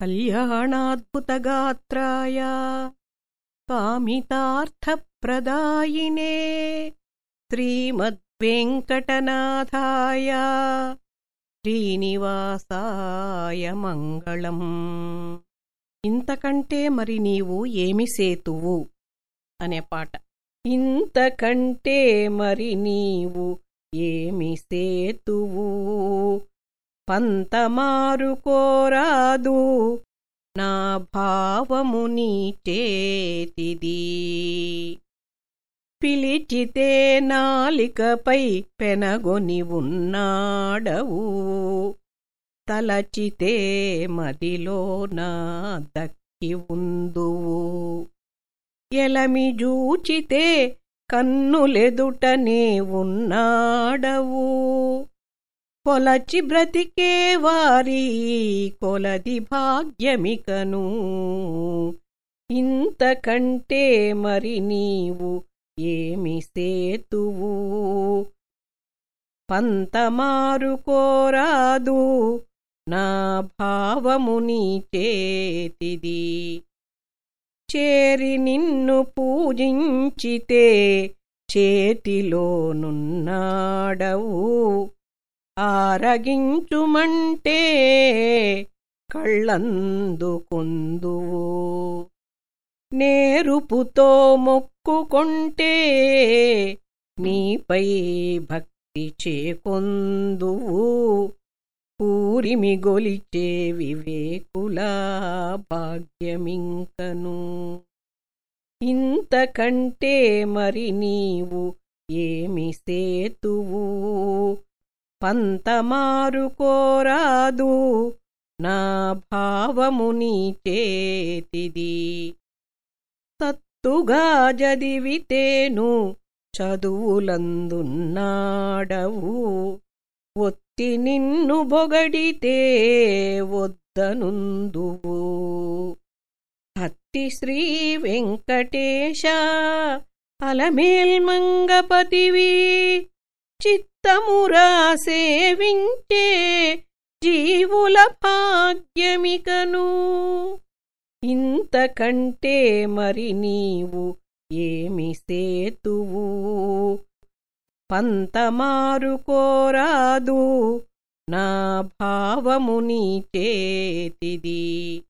కళ్యాణాద్భుతగాత్రాయ కామితార్థప్రదాయినే శ్రీమద్వెంకటనాథాయ శ్రీనివాసాయ మంగళం. ఇంతకంటే మరి నీవు ఏమి సేతువు? అనే పాట. ఇంతకంటే మరి నీవు ఏమి సేతువు? పంతమారుకోరాదు నా భావము నీ చేతిది. పిలిచితే నాలికపై పెనగొని ఉన్నాడవు. తలచితే మదిలో నా దక్కి ఉందువు. ఎలమి జూచితే కన్నులెదుటనే ఉన్నాడవు. కొలచి బ్రతికే వారి కొలది భాగ్యమికను. ఇంతకంటే మరి నీవు ఏమి సేతువు? పంతమారుకోరాదు నా భావము నీ చేతిది. చేరి నిన్ను పూజించితే చేతిలోనున్నాడవు ఆరగించుమంటే కళ్ళందుకుందువు నేరుపుతో మొక్కుకొంటే నీపై భక్తి చేకొందువు. పూరిమి గొలిచే వివేకుల భాగ్యమింకను. ఇంతకంటే మరి నీవు ఏమి సేతువు? పంతమారుకోరాదు. నా భావము నీ చేతిది. సత్తుగా జదివితేను చదువులందున్నాడవు. ఒత్తి నిన్ను బొగడితే వద్దనుందువు. హత్తి శ్రీ వెంకటేశ అలమేల్మంగపతివి చిత్తమురా సేవించే జీవుల భాగ్యమికను. ఇంతకంటే మరి నీవు ఏమి సేతువు? పంతమారుకోరాదు నా భావము నీ చేతిది.